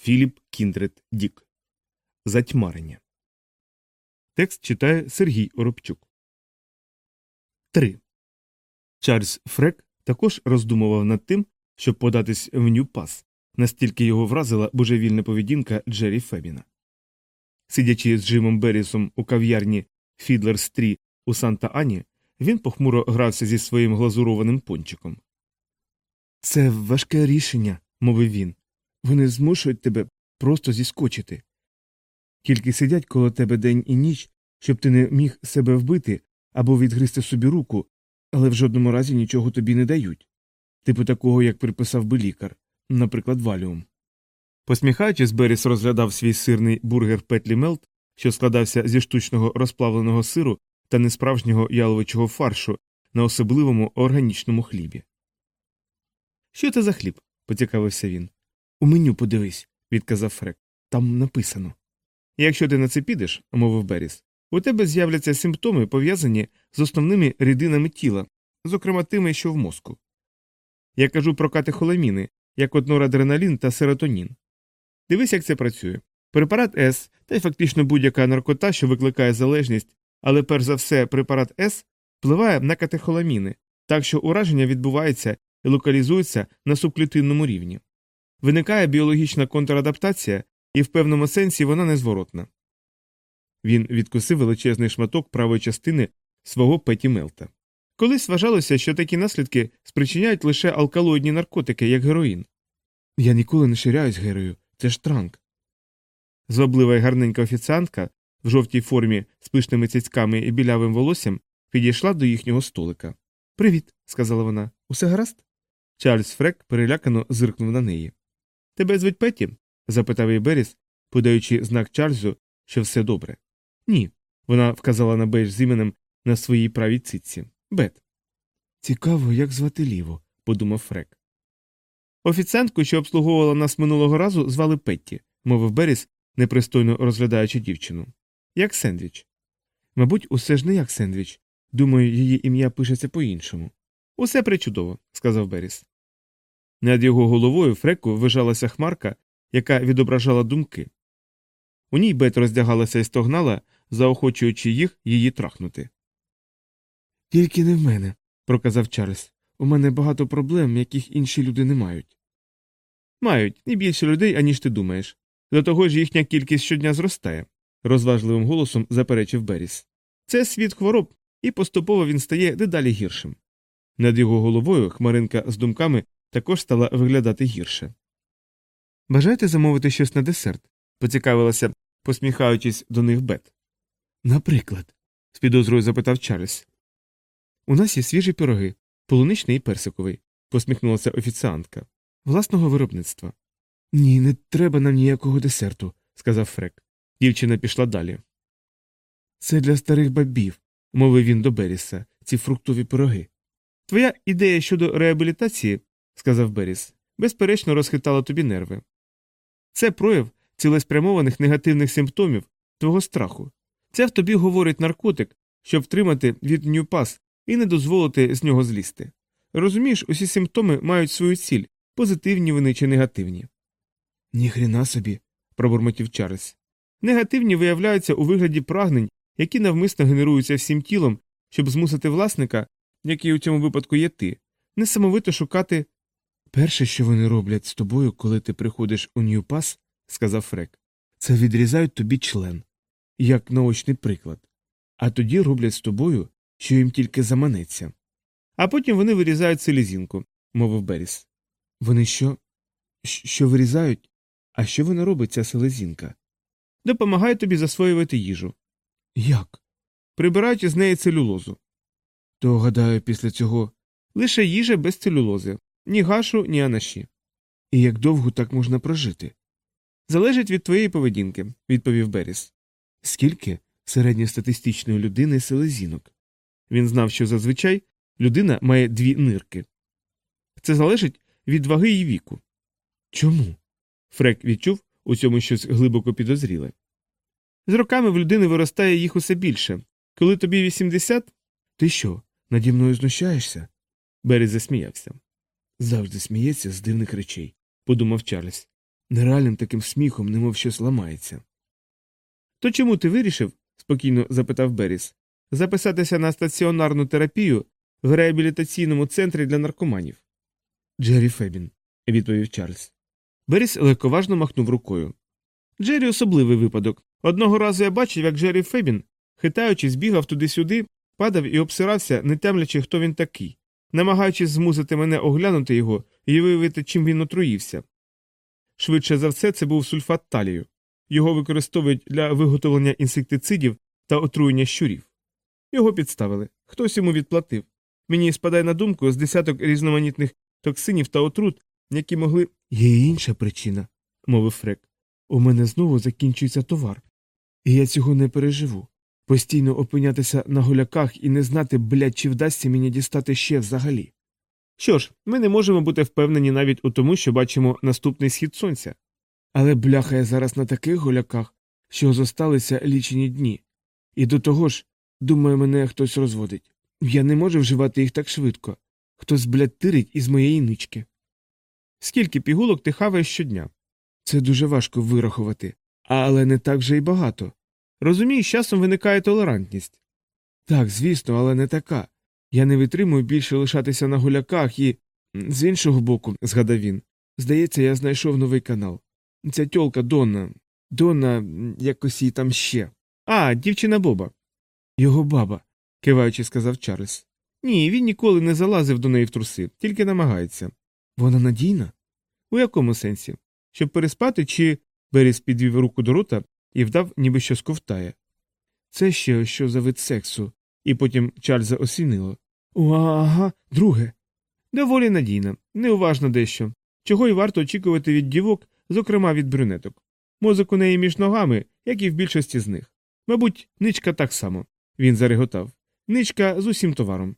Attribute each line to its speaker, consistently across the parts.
Speaker 1: Філіп Кіндрет Дік. Затьмарення. Текст читає Сергій Оробчук. 3. Чарльз Фрек також роздумував над тим, щоб податись в Нью-Пас, настільки його вразила божевільна поведінка Джері Фебіна. Сидячи з Джимом Беррісом у кав'ярні Фідлер Стрі у Санта Ані, він похмуро грався зі своїм глазурованим пончиком. Це важке рішення, мовив він. Вони змушують тебе просто зіскочити. Тільки сидять коло тебе день і ніч, щоб ти не міг себе вбити або відгризти собі руку, але в жодному разі нічого тобі не дають. Типу такого, як приписав би лікар, наприклад, валіум. Посміхаючись, Беріс розглядав свій сирний бургер Петлі Мелт, що складався зі штучного розплавленого сиру та несправжнього яловичого фаршу на особливому органічному хлібі. Що це за хліб? поцікавився він. У меню подивись, відказав Фрек. Там написано. Якщо ти на це підеш, мовив Беріс, у тебе з'являться симптоми, пов'язані з основними рідинами тіла, зокрема тими, що в мозку. Я кажу про катехоламіни, як от норадреналін та серотонін. Дивись, як це працює. Препарат С та й фактично будь-яка наркота, що викликає залежність, але перш за все препарат С впливає на катехоламіни, так що ураження відбувається і локалізується на субклітинному рівні. Виникає біологічна контрадаптація, і в певному сенсі вона незворотна. Він відкусив величезний шматок правої частини свого Петі Мелта. Колись вважалося, що такі наслідки спричиняють лише алкалоїдні наркотики, як героїн. Я ніколи не ширяюсь герою, це ж транк. Зваблива й гарненька офіціантка в жовтій формі з пишними цицьками і білявим волоссям підійшла до їхнього столика. Привіт, сказала вона. Усе гаразд? Чарльз Фрек перелякано зиркнув на неї. Тебе звуть Петті? запитав її Беріс, подаючи знак Чарльзу, що все добре. Ні. Вона вказала на бейдж з іменем на своїй правій цитці. Бет. Цікаво, як звати ліву, подумав Фрек. Офіціантку, що обслуговувала нас минулого разу, звали Петті, мовив Беріс, непристойно розглядаючи дівчину. Як сендвіч. Мабуть, усе ж не як сендвіч. Думаю, її ім'я пишеться по іншому. Усе причудово, сказав Беріс. Над його головою Фреку вижалася хмарка, яка відображала думки. У ній Бет роздягалася і стогнала, заохочуючи їх її трахнути. Тільки не в мене, проказав Чарльз. У мене багато проблем, яких інші люди не мають. Мають не більше людей, аніж ти думаєш. До того ж їхня кількість щодня зростає, розважливим голосом заперечив Беріс. Це світ хвороб, і поступово він стає дедалі гіршим. Над його головою хмаринка з думками також стала виглядати гірше. Бажаєте замовити щось на десерт? поцікавилася, посміхаючись до них Бет. Наприклад, з підозрою запитав Чарльз. У нас є свіжі пироги, полуничний і персиковий, посміхнулася офіціантка. Власного виробництва. Ні, не треба нам ніякого десерту, сказав Фрек. Дівчина пішла далі. Це для старих бабів, мовив він до Беріса, ці фруктові пироги. Твоя ідея щодо реабілітації, сказав Беріс, безперечно розхитала тобі нерви. Це прояв цілеспрямованих негативних симптомів твого страху. Це в тобі говорить наркотик, щоб втримати від нюпас і не дозволити з нього злізти. Розумієш, усі симптоми мають свою ціль, позитивні вони чи негативні. Ніхріна собі, пробурмотів Чарльз. Негативні виявляються у вигляді прагнень, які навмисно генеруються всім тілом, щоб змусити власника, який у цьому випадку є ти, несамовито шукати. Перше, що вони роблять з тобою, коли ти приходиш у Нью-Пас, сказав Фрек, це відрізають тобі член, як наочний приклад, а тоді роблять з тобою, що їм тільки заманеться. А потім вони вирізають селезінку, мовив Беріс. Вони що? Що вирізають? А що вона робить, ця селезінка? Допомагає тобі засвоювати їжу. Як? Прибирають із неї целюлозу. То, гадаю, після цього лише їжа без целюлози, ні гашу, ні анаші. І як довго так можна прожити? Залежить від твоєї поведінки, відповів Беріс. Скільки середньостатистичної людини селезінок? Він знав, що зазвичай людина має дві нирки. Це залежить від ваги і віку. Чому? Фрек відчув у цьому щось глибоко підозріле. З роками в людини виростає їх усе більше. Коли тобі 80, ти що, наді мною знущаєшся? Берез засміявся. Завжди сміється з дивних речей, подумав Чарльз. нереальним таким сміхом, немов щось ламається. То чому ти вирішив? спокійно запитав Беріс, записатися на стаціонарну терапію в реабілітаційному центрі для наркоманів. Джері Фебін, відповів Чарльз. Беріс легковажно махнув рукою. Джері особливий випадок. Одного разу я бачив, як Джері Фебін, хитаючись, бігав туди-сюди, падав і обсирався, не тямлячи, хто він такий, намагаючись змусити мене оглянути його і виявити, чим він отруївся. Швидше за все, це був сульфат талію. Його використовують для виготовлення інсектицидів та отруєння щурів. Його підставили, хтось йому відплатив. Мені спадає на думку з десяток різноманітних токсинів та отрут, які могли. Є інша причина, мовив Фрек. У мене знову закінчується товар, і я цього не переживу. Постійно опинятися на голяках і не знати, блядь, чи вдасться мені дістати ще взагалі. Що ж, ми не можемо бути впевнені навіть у тому, що бачимо наступний схід сонця. Але бляха я зараз на таких голяках, що зосталися лічені дні. І до того ж, думаю, мене хтось розводить. Я не можу вживати їх так швидко. Хтось, блядь, тирить із моєї нички. Скільки пігулок ти хаваєш щодня? Це дуже важко вирахувати, але не так вже й багато. Розумієш, з часом виникає толерантність. Так, звісно, але не така. Я не витримую більше лишатися на гуляках і. З іншого боку, згадав він, здається, я знайшов новий канал. Ця тьолка Донна. Донна, якось її там ще. А, дівчина Боба. Його баба, киваючи, сказав Чарльз. Ні, він ніколи не залазив до неї в труси, тільки намагається. Вона надійна? У якому сенсі? Щоб переспати, чи Беріс підвів руку до рота і вдав, ніби що сковтає. Це ще що за вид сексу, і потім Чарльза осінило. Ага, друге. Доволі надійна, неуважно дещо. Чого й варто очікувати від дівок, зокрема від брюнеток. Мозок у неї між ногами, як і в більшості з них. Мабуть, ничка так само. Він зареготав. Ничка з усім товаром.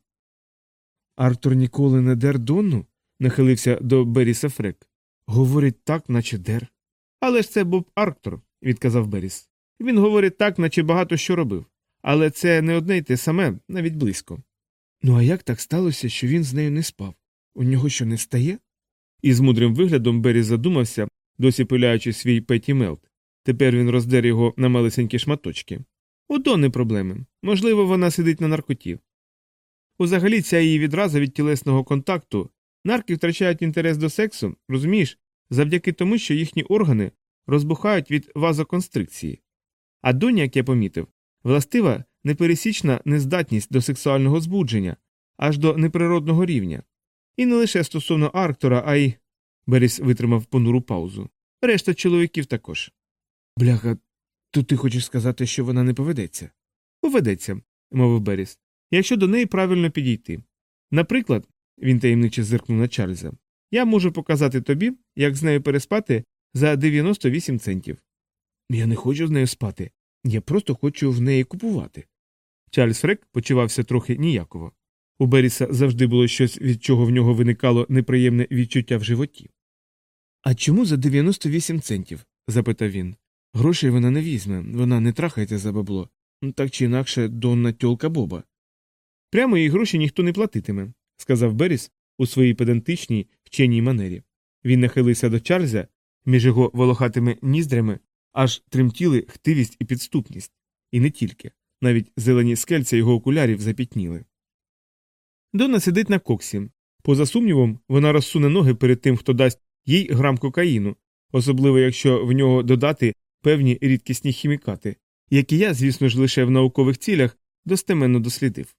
Speaker 1: Артур ніколи не дер Донну? нахилився до Беріса Фрек. Говорить так, наче дер. Але ж це Боб Арктор, відказав Беріс. Він говорить так, наче багато що робив. Але це не одне й те саме, навіть близько. Ну а як так сталося, що він з нею не спав? У нього що не стає? І з мудрим виглядом Беріс задумався, досі пиляючи свій Петі Мелт. Тепер він роздер його на малесенькі шматочки. У Донни проблеми. Можливо, вона сидить на наркоті. Узагалі, ця її відраза від тілесного контакту. Нарки втрачають інтерес до сексу, розумієш, завдяки тому, що їхні органи розбухають від вазоконстрикції. А доні, як я помітив, властива непересічна нездатність до сексуального збудження, аж до неприродного рівня. І не лише стосовно Арктора, а й. Беріс витримав понуру паузу. Решта чоловіків також. Бляха, то ти хочеш сказати, що вона не поведеться? Поведеться, мовив Беріс, якщо до неї правильно підійти. Наприклад, він таємниче зиркнув на Чарльза, я можу показати тобі, як з нею переспати за 98 центів. Я не хочу з нею спати, я просто хочу в неї купувати. Чарльз Фрек почувався трохи ніяково. У Беріса завжди було щось, від чого в нього виникало неприємне відчуття в животі. А чому за 98 центів? запитав він. Грошей вона не візьме, вона не трахається за бабло, так чи інакше донна тьолка Боба. Прямо їй гроші ніхто не платитиме, сказав Беріс у своїй педантичній вченій манері. Він нахилився до Чарльза, між його волохатими ніздрями аж тремтіли хтивість і підступність. І не тільки, навіть зелені скельця його окулярів запітніли. Дона сидить на коксі. Поза сумнівом, вона розсуне ноги перед тим, хто дасть їй грам кокаїну, особливо якщо в нього додати певні рідкісні хімікати, які я, звісно ж, лише в наукових цілях достеменно дослідив.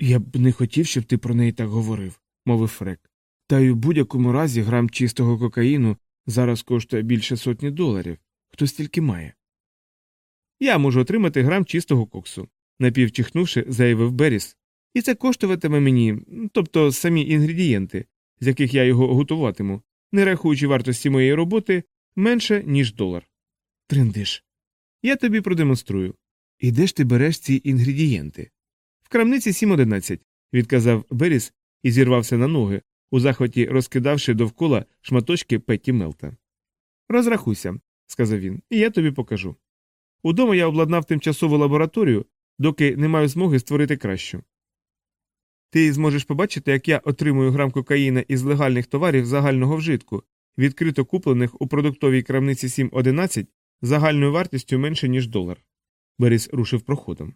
Speaker 1: Я б не хотів, щоб ти про неї так говорив, мовив Фрек. Та й у будь-якому разі грам чистого кокаїну зараз коштує більше сотні доларів. Хто стільки має? Я можу отримати грам чистого коксу, напівчихнувши, заявив Беріс. І це коштуватиме мені, тобто самі інгредієнти, з яких я його готуватиму, не рахуючи вартості моєї роботи менше, ніж долар. Триндиш. Я тобі продемонструю. І де ж ти береш ці інгредієнти? В крамниці 7.11, відказав Беріс і зірвався на ноги, у захваті розкидавши довкола шматочки Петті Мелта. Розрахуйся, сказав він, і я тобі покажу. Удома я обладнав тимчасову лабораторію, доки не маю змоги створити кращу. Ти зможеш побачити, як я отримую грам кокаїна із легальних товарів загального вжитку, відкрито куплених у продуктовій крамниці 7.11 загальною вартістю менше, ніж долар. Беріс рушив проходом.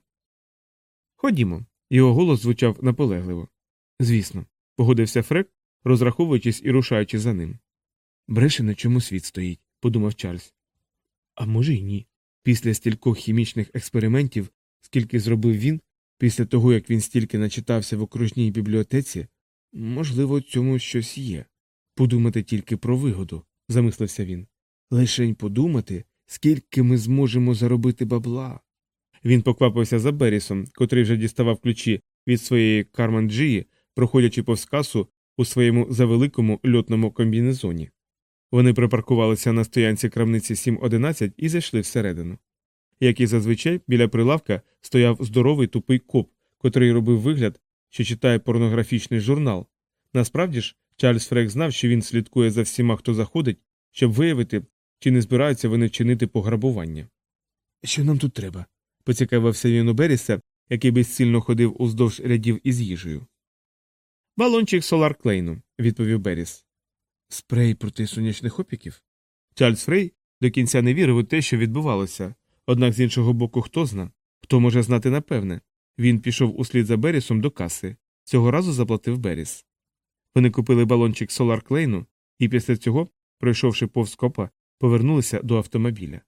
Speaker 1: Ходімо. Його голос звучав наполегливо. Звісно, погодився Фрек, розраховуючись і рушаючи за ним. Бреше, на чому світ стоїть, подумав Чарльз. А може й ні. Після стількох хімічних експериментів, скільки зробив він, після того як він стільки начитався в окружній бібліотеці, можливо, цьому щось є. Подумати тільки про вигоду, замислився він. Лишень подумати, скільки ми зможемо заробити бабла. Він поквапився за Берісом, котрий вже діставав ключі від своєї карманджії, проходячи повз касу у своєму завеликому льотному комбінезоні. Вони припаркувалися на стоянці крамниці 711 і зайшли всередину. Як і зазвичай, біля прилавка стояв здоровий тупий коп, котрий робив вигляд, що читає порнографічний журнал. Насправді ж, Чарльз Фрек знав, що він слідкує за всіма, хто заходить, щоб виявити, чи не збираються вони вчинити пограбування. Що нам тут треба? поцікавився він у Беріса, який безцільно ходив уздовж рядів із їжею. Балончик Солар Клейну, відповів Беріс. Спрей проти сонячних опіків. Чарльз Фрей до кінця не вірив у те, що відбувалося, однак з іншого боку, хто зна, хто може знати напевне. Він пішов услід за Берісом до каси, цього разу заплатив Беріс. Вони купили балончик Солар Клейну і після цього, пройшовши повз копа, повернулися до автомобіля.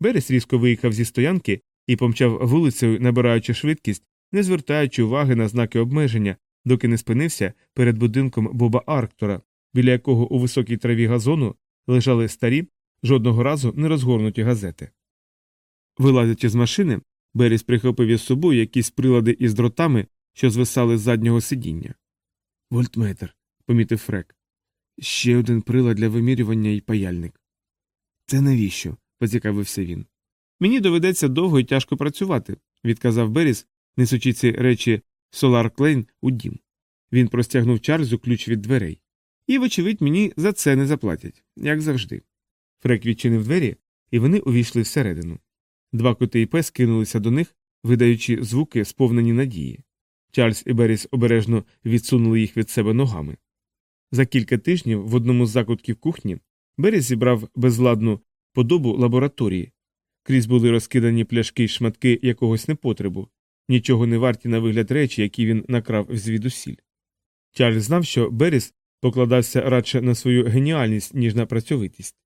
Speaker 1: Беріс різко виїхав зі стоянки і помчав вулицею, набираючи швидкість, не звертаючи уваги на знаки обмеження, доки не спинився перед будинком Боба Арктора, біля якого у високій траві газону лежали старі, жодного разу не розгорнуті газети. Вилазячи з машини, Беріс прихопив із собою якісь прилади із дротами, що звисали з заднього сидіння. Вольтметр, помітив Фрек. Ще один прилад для вимірювання і паяльник. Це навіщо? поцікавився він. Мені доведеться довго і тяжко працювати, відказав Беріс, несучи ці речі Солар Клейн у дім. Він простягнув Чарльзу ключ від дверей. І, вочевидь, мені за це не заплатять, як завжди. Фрек відчинив двері, і вони увійшли всередину. Два коти і пес кинулися до них, видаючи звуки, сповнені надії. Чарльз і Беріс обережно відсунули їх від себе ногами. За кілька тижнів в одному з закутків кухні Беріс зібрав безладну подобу лабораторії. Крізь були розкидані пляшки й шматки якогось непотребу, нічого не варті на вигляд речі, які він накрав звідусіль. Чарльз знав, що Беріс покладався радше на свою геніальність, ніж на працьовитість.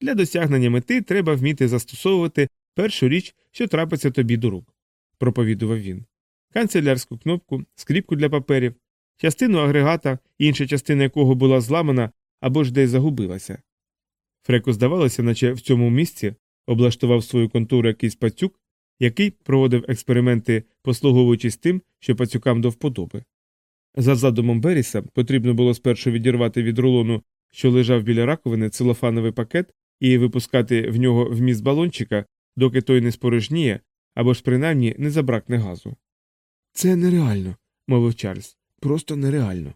Speaker 1: Для досягнення мети треба вміти застосовувати першу річ, що трапиться тобі до рук, проповідував він. Канцелярську кнопку, скріпку для паперів, частину агрегата, інша частина якого була зламана або ж десь загубилася. Фреку здавалося, наче в цьому місці облаштував свою контору якийсь пацюк, який проводив експерименти, послуговуючись тим, що пацюкам до вподоби. За задумом Беріса потрібно було спершу відірвати від рулону, що лежав біля раковини, целофановий пакет і випускати в нього вміст балончика, доки той не спорожніє або ж принаймні не забракне газу. Це нереально, мовив Чарльз. Просто нереально.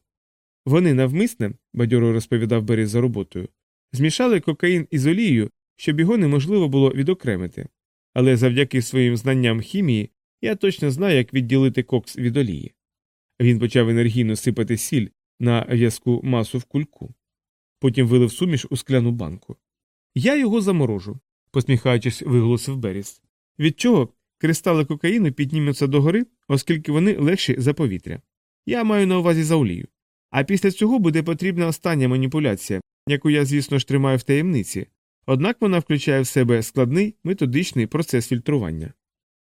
Speaker 1: Вони навмисне, бадьоро розповідав Беріс за роботою, змішали кокаїн із олією, щоб його неможливо було відокремити. Але завдяки своїм знанням хімії я точно знаю, як відділити кокс від олії. Він почав енергійно сипати сіль на в'язку масу в кульку. Потім вилив суміш у скляну банку. Я його заморожу, посміхаючись, виголосив Беріс. Від чого кристали кокаїну піднімуться догори, оскільки вони легші за повітря. Я маю на увазі за олію. А після цього буде потрібна остання маніпуляція, яку я, звісно ж, тримаю в таємниці, однак вона включає в себе складний методичний процес фільтрування.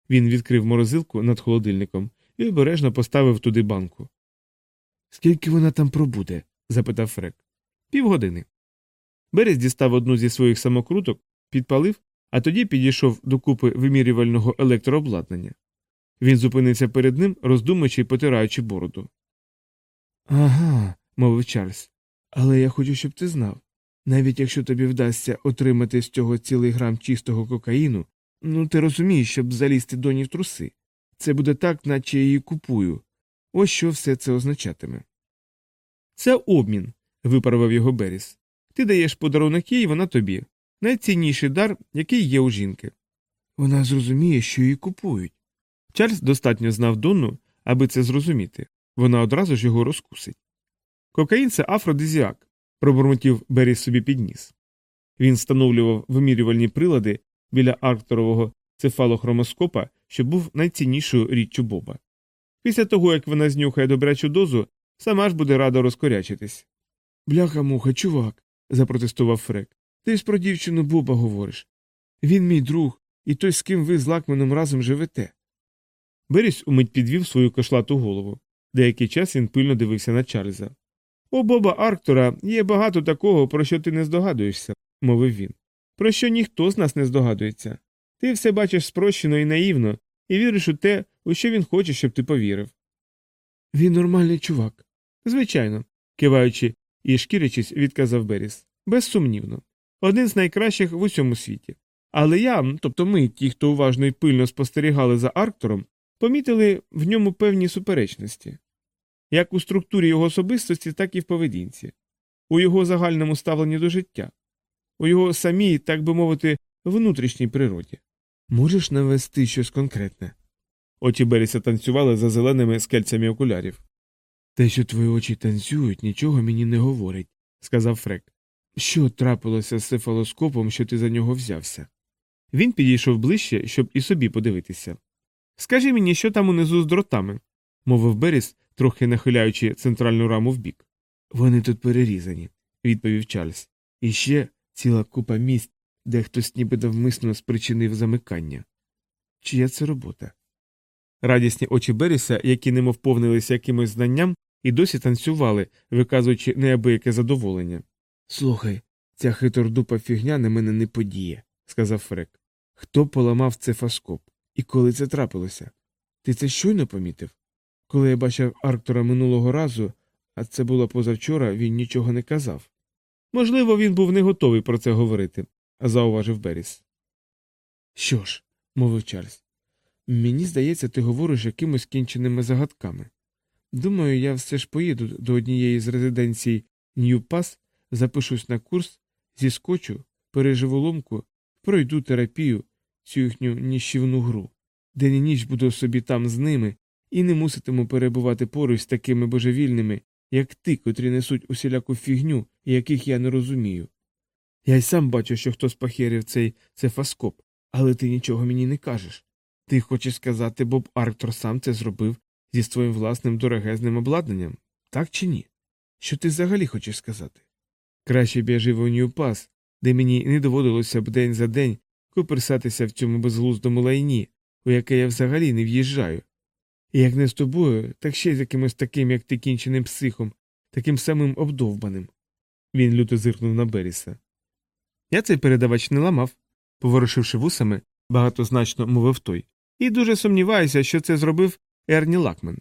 Speaker 1: Він відкрив морозилку над холодильником і обережно поставив туди банку. Скільки вона там пробуде? запитав Фрек. Півгодини. Берез дістав одну зі своїх самокруток, підпалив, а тоді підійшов до купи вимірювального електрообладнання. Він зупинився перед ним, роздумуючи й потираючи бороду. Ага, мовив Чарльз. Але я хочу, щоб ти знав. Навіть якщо тобі вдасться отримати з цього цілий грам чистого кокаїну, ну ти розумієш, щоб залізти доні в труси. Це буде так, наче я її купую. Ось що все це означатиме. Це обмін, виправив його Беріс. Ти даєш подарунок їй, вона тобі. Найцінніший дар, який є у жінки. Вона зрозуміє, що її купують. Чарльз достатньо знав Донну, аби це зрозуміти. Вона одразу ж його розкусить. Кокаїн це афродизіак. Пробурмотів Беріс собі підніс. Він встановлював вимірювальні прилади біля аркторового цефалохромоскопа, що був найціннішою річчю Боба. Після того, як вона знюхає добрячу дозу, сама ж буде рада розкорячитись. Бляха муха, чувак, запротестував Фрек. Ти ж про дівчину Боба говориш. Він мій друг, і той, з ким ви з лакменом разом живете. Беріс умить підвів свою кошлату голову. Деякий час він пильно дивився на Чарльза. У Боба Арктора є багато такого, про що ти не здогадуєшся, мовив він. Про що ніхто з нас не здогадується. Ти все бачиш спрощено і наївно, і віриш у те, у що він хоче, щоб ти повірив. Він нормальний чувак. Звичайно, киваючи і шкірячись, відказав Беріс. Безсумнівно. Один з найкращих в усьому світі. Але я, тобто ми, ті, хто уважно і пильно спостерігали за Арктором, помітили в ньому певні суперечності як у структурі його особистості, так і в поведінці, у його загальному ставленні до життя, у його самій, так би мовити, внутрішній природі. Можеш навести щось конкретне? Очі Беріса танцювали за зеленими скельцями окулярів. Те, що твої очі танцюють, нічого мені не говорить, сказав Фрек. Що трапилося з цефалоскопом, що ти за нього взявся? Він підійшов ближче, щоб і собі подивитися. Скажи мені, що там унизу з дротами, мовив Беріс, трохи нахиляючи центральну раму вбік. Вони тут перерізані, відповів Чарльз. І ще ціла купа місць, де хтось ніби навмисно спричинив замикання. Чия це робота? Радісні очі Беріса, які немов повнилися якимось знанням, і досі танцювали, виказуючи неабияке задоволення. Слухай, ця хитордупа фігня на мене не подіє, сказав Фрек. Хто поламав цефаскоп? І коли це трапилося? Ти це щойно помітив? Коли я бачив Арктора минулого разу, а це було позавчора, він нічого не казав. Можливо, він був не готовий про це говорити, зауважив Беріс. Що ж, мовив Чарльз, мені здається, ти говориш якимось кінченими загадками. Думаю, я все ж поїду до однієї з резиденцій Нью-Пас, запишусь на курс, зіскочу, переживу ломку, пройду терапію, цю їхню ніщівну гру. День і ніч буду собі там з ними і не муситиму перебувати поруч з такими божевільними, як ти, котрі несуть усіляку фігню, яких я не розумію. Я й сам бачу, що хтось похерив цей цефаскоп, але ти нічого мені не кажеш. Ти хочеш сказати, Боб Арктор сам це зробив зі своїм власним дорогезним обладнанням, так чи ні? Що ти взагалі хочеш сказати? Краще б я жив у Нью-Пас, де мені не доводилося б день за день куперсатися в цьому безглуздому лайні, у яке я взагалі не в'їжджаю. І як не з тобою, так ще з якимось таким, як ти кінченим психом, таким самим обдовбаним. Він люто зиркнув на Беріса. Я цей передавач не ламав, поворушивши вусами, багатозначно мовив той, і дуже сумніваюся, що це зробив Ерні Лакмен.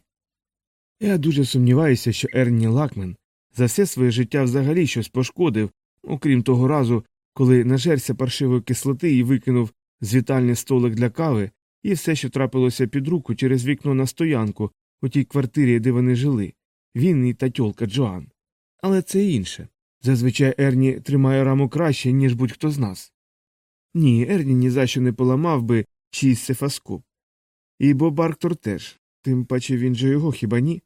Speaker 1: Я дуже сумніваюся, що Ерні Лакмен за все своє життя взагалі щось пошкодив, окрім того разу, коли нажерся паршивої кислоти і викинув з вітальний столик для кави і все, що трапилося під руку через вікно на стоянку у тій квартирі, де вони жили, він і та тьолка Джоан. Але це інше. Зазвичай Ерні тримає раму краще, ніж будь-хто з нас. Ні, Ерні ні за що не поламав би чийсь сефаскоп. І Боб Арктор теж, тим паче він же його хіба ні?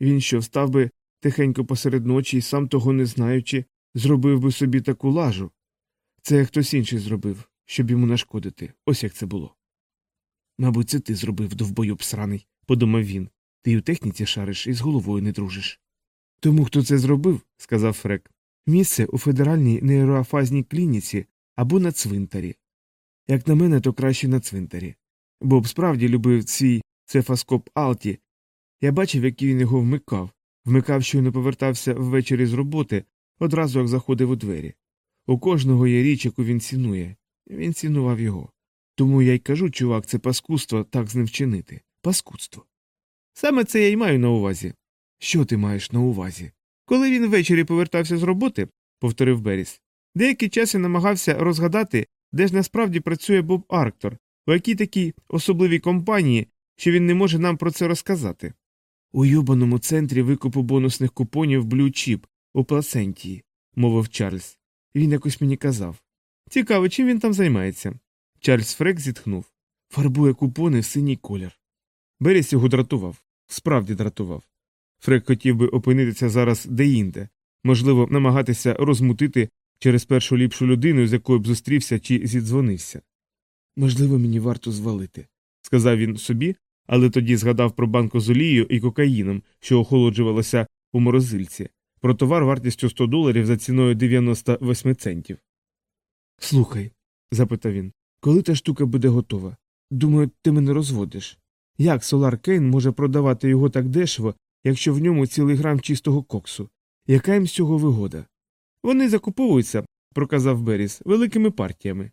Speaker 1: Він що встав би тихенько посеред ночі і сам того не знаючи, зробив би собі таку лажу. Це хтось інший зробив, щоб йому нашкодити. Ось як це було. Мабуть, це ти зробив довбойоб сраний, подумав він. Ти й у техніці шариш і з головою не дружиш. Тому хто це зробив, сказав Фрек, місце у федеральній нейроафазній клініці або на цвинтарі. Як на мене, то краще на цвинтарі. Боб справді любив свій цефаскоп Алті. Я бачив, як він його вмикав, вмикав, щойно повертався ввечері з роботи, одразу як заходив у двері. У кожного є річ, яку він цінує. Він цінував його. Тому я й кажу, чувак, це паскудство так з ним вчинити. Паскудство. Саме це я й маю на увазі. Що ти маєш на увазі? Коли він ввечері повертався з роботи, повторив Беріс, деякий час я намагався розгадати, де ж насправді працює Боб Арктор, у якій такій особливій компанії, що він не може нам про це розказати. У юбаному центрі викупу бонусних купонів Blue Chip у Пласентії, мовив Чарльз. Він якось мені казав. Цікаво, чим він там займається. Чарльз Фрек зітхнув. Фарбує купони в синій колір. Беріс його дратував, справді дратував. Фрек хотів би опинитися зараз деінде, можливо, намагатися розмутити через першу ліпшу людину, з якою б зустрівся чи зідзвонився. Можливо, мені варто звалити, сказав він собі, але тоді згадав про банку з олією і кокаїном, що охолоджувалося у морозильці, про товар вартістю 100 доларів за ціною 98 центів. Слухай, запитав він, коли та штука буде готова? Думаю, ти мене розводиш. Як Солар Кейн може продавати його так дешево, якщо в ньому цілий грам чистого коксу? Яка їм з цього вигода? Вони закуповуються, проказав Беріс, великими партіями.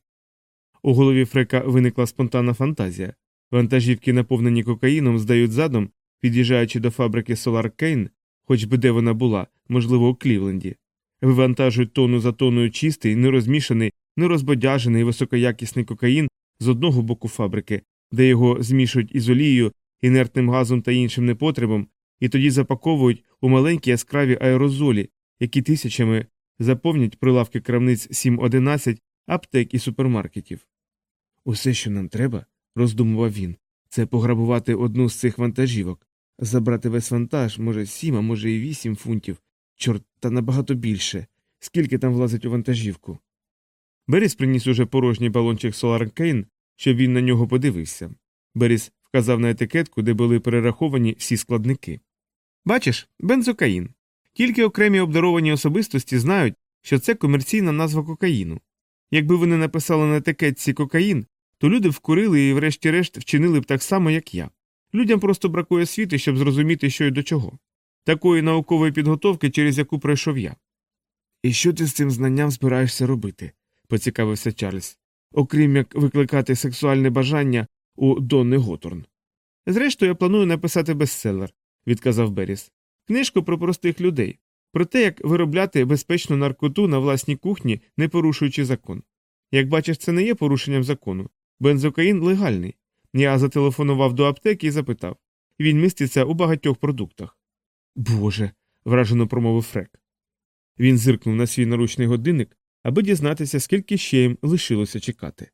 Speaker 1: У голові Фрека виникла спонтанна фантазія. Вантажівки, наповнені кокаїном, здають задом, під'їжджаючи до фабрики Solar Кейн, хоч би де вона була, можливо, у Клівленді. Вивантажують тонну за тонною чистий, нерозмішаний, нерозбодяжений високоякісний кокаїн з одного боку фабрики, де його змішують із олією, інертним газом та іншим непотребом, і тоді запаковують у маленькі яскраві аерозолі, які тисячами заповнять прилавки крамниць 7-11, аптек і супермаркетів. Усе, що нам треба, роздумував він, це пограбувати одну з цих вантажівок, забрати весь вантаж, може, сім, а може і вісім фунтів, чорт, та набагато більше. Скільки там влазить у вантажівку? Беріс приніс уже порожній балончик Solar Кейн, щоб він на нього подивився. Беріс вказав на етикетку, де були перераховані всі складники. Бачиш, бензокаїн. Тільки окремі обдаровані особистості знають, що це комерційна назва кокаїну. Якби вони написали на етикетці кокаїн, то люди вкурили і, врешті-решт, вчинили б так само, як я. Людям просто бракує освіти, щоб зрозуміти, що й до чого. Такої наукової підготовки, через яку пройшов я. І що ти з цим знанням збираєшся робити? Поцікавився Чарльз, окрім як викликати сексуальне бажання у Донни Готорн. Зрештою, я планую написати бестселер, відказав Беріс. Книжку про простих людей, про те, як виробляти безпечну наркоту на власній кухні, не порушуючи закон. Як бачиш, це не є порушенням закону. Бензокаїн легальний. Я зателефонував до аптеки і запитав він міститься у багатьох продуктах. Боже. вражено промовив Фрек. Він зиркнув на свій наручний годинник, аби дізнатися, скільки ще їм лишилося чекати.